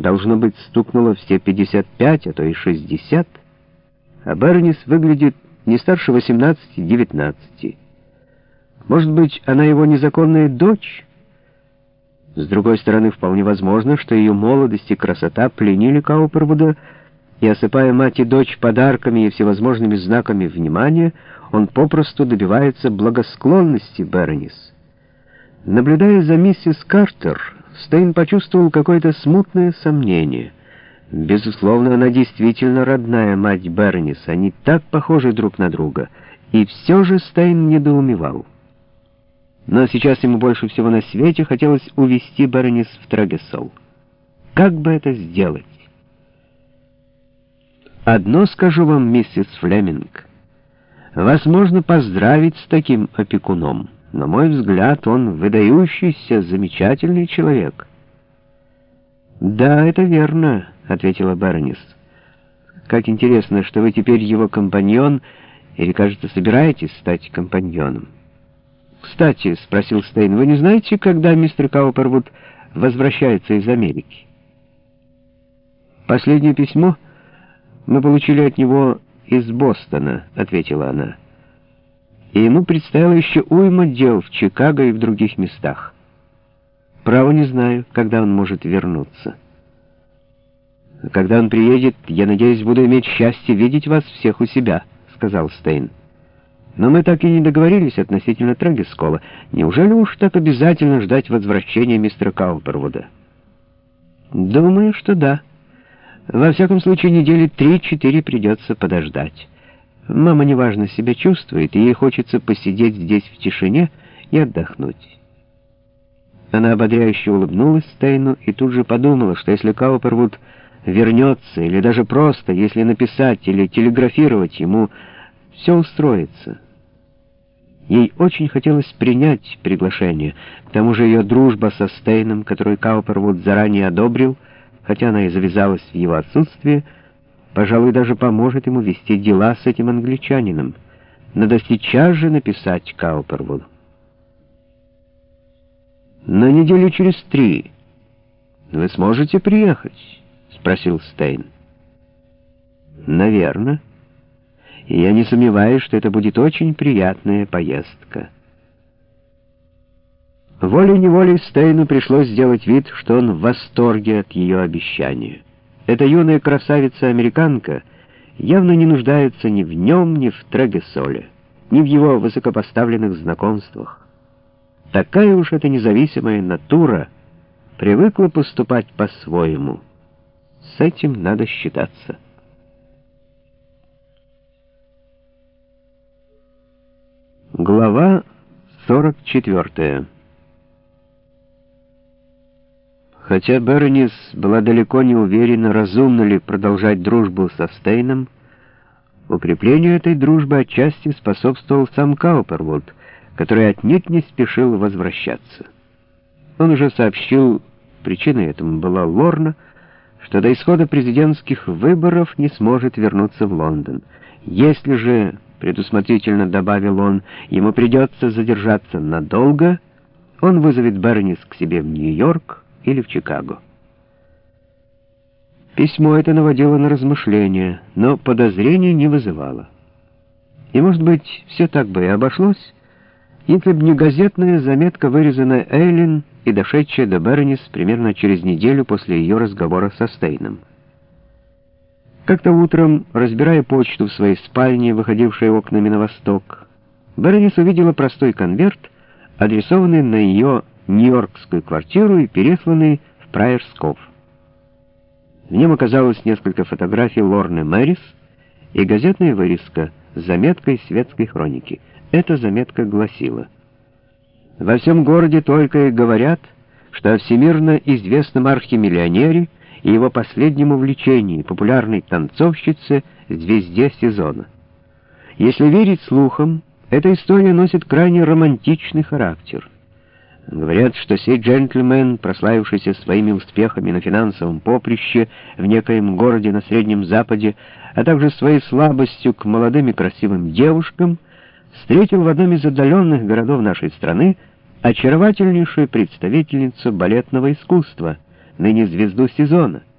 Должно быть, стукнуло все 55, а то и 60. А Бернис выглядит не старше 18-19. Может быть, она его незаконная дочь? С другой стороны, вполне возможно, что ее молодость и красота пленили Каупервуда, и, осыпая мать и дочь подарками и всевозможными знаками внимания, он попросту добивается благосклонности Бернис. Наблюдая за миссис Картер, Стейн почувствовал какое-то смутное сомнение. Безусловно, она действительно родная мать Бернис, они так похожи друг на друга, и все же Стейн недоумевал. Но сейчас ему больше всего на свете хотелось увести Бернис в Трагесол. Как бы это сделать? Одно скажу вам, миссис Флеминг. Вас можно поздравить с таким опекуном. На мой взгляд, он выдающийся, замечательный человек. «Да, это верно», — ответила Бернис. «Как интересно, что вы теперь его компаньон, или, кажется, собираетесь стать компаньоном». «Кстати», — спросил Стейн, — «вы не знаете, когда мистер Каупервуд возвращается из Америки?» «Последнее письмо мы получили от него из Бостона», — ответила она и ему предстояло еще уйма дел в Чикаго и в других местах. Право не знаю, когда он может вернуться. «Когда он приедет, я надеюсь, буду иметь счастье видеть вас всех у себя», — сказал Стейн. «Но мы так и не договорились относительно Трагескола. Неужели уж так обязательно ждать возвращения мистера Каупервуда?» «Думаю, что да. Во всяком случае, недели три-четыре придется подождать». Мама неважно себя чувствует, и ей хочется посидеть здесь в тишине и отдохнуть. Она ободряюще улыбнулась Стейну и тут же подумала, что если Каупервуд вернется, или даже просто, если написать или телеграфировать ему, все устроится. Ей очень хотелось принять приглашение. К тому же ее дружба со Стейном, которую Каупервуд заранее одобрил, хотя она и завязалась в его отсутствие, — пожалуй, даже поможет ему вести дела с этим англичанином. Надо сейчас же написать Каупервуду. «На неделю через три вы сможете приехать?» — спросил Стейн. «Наверно. И я не сомневаюсь, что это будет очень приятная поездка». Волей-неволей Стейну пришлось сделать вид, что он в восторге от ее обещания. Эта юная красавица-американка явно не нуждается ни в нем, ни в Трегесоле, ни в его высокопоставленных знакомствах. Такая уж эта независимая натура привыкла поступать по-своему. С этим надо считаться. Глава 44 Хотя Бернис была далеко не уверена, разумно ли продолжать дружбу со Стейном, укреплению этой дружбы отчасти способствовал сам Каупервуд, который отнюдь не спешил возвращаться. Он уже сообщил, причиной этому была Лорна, что до исхода президентских выборов не сможет вернуться в Лондон. Если же, предусмотрительно добавил он, ему придется задержаться надолго, он вызовет Бернис к себе в Нью-Йорк, или в Чикаго. Письмо это наводило на размышления, но подозрений не вызывало. И, может быть, все так бы и обошлось, если бы не газетная заметка, вырезанная Эйлин и дошедшая до Бернис примерно через неделю после ее разговора со Стейном. Как-то утром, разбирая почту в своей спальне, выходившей окнами на восток, Бернис увидела простой конверт, адресованный на ее нью-йоркскую квартиру и пересланный в Прайерсков. В нем оказалось несколько фотографий Лорны Мэрис и газетная вырезка с заметкой светской хроники. Эта заметка гласила «Во всем городе только и говорят, что о всемирно известном архимиллионере и его последнем увлечении, популярной танцовщице, звезде сезона. Если верить слухам, эта история носит крайне романтичный характер». Говорят, что сей джентльмен, прославившийся своими успехами на финансовом поприще в некоем городе на Среднем Западе, а также своей слабостью к молодым и красивым девушкам, встретил в одном из отдаленных городов нашей страны очаровательнейшую представительницу балетного искусства, ныне звезду сезона —